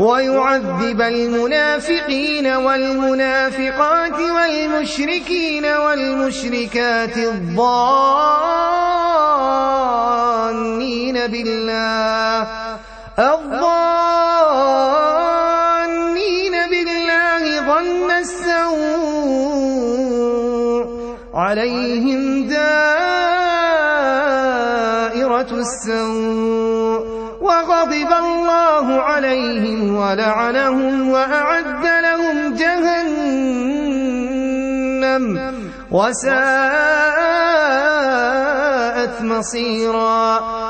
ويعذب المنافقين والمنافقات والمشركين والمشركات الظانين بالله الظانين بالله ظن السوء عليهم دائرة السوء وغضب الله عليهم ولعنهم وأعد لهم جهنم وساءت مصيرا.